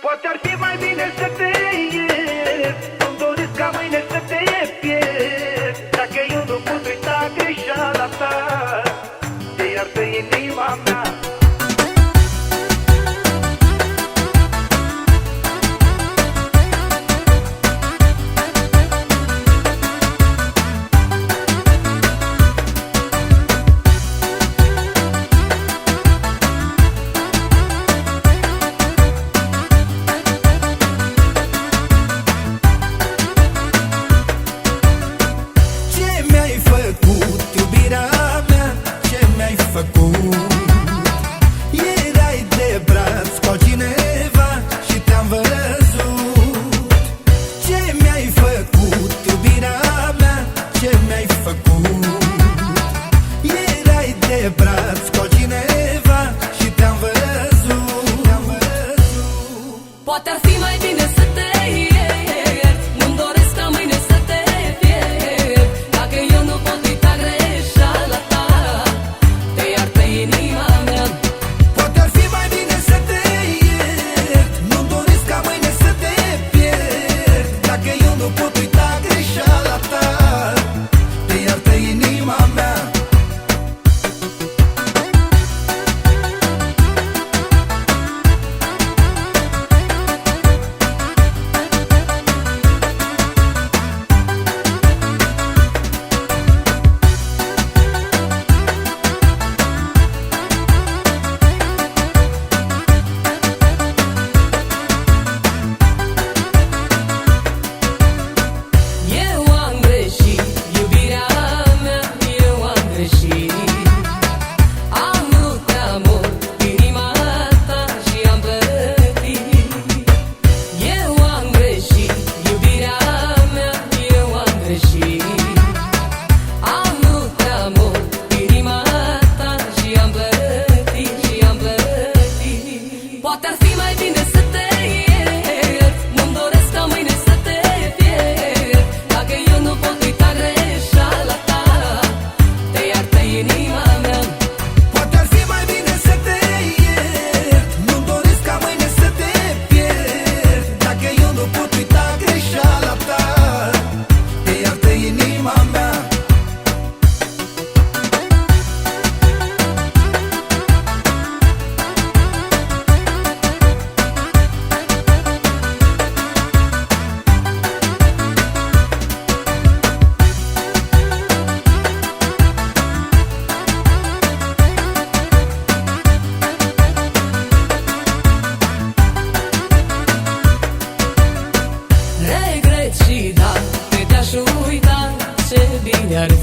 Poate ar fi mai bine să te iert. Îmi doresc ca mâine să te pierd Dacă eu nu pot uita greșeala ta Te iartă inima mea. 发过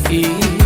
eat.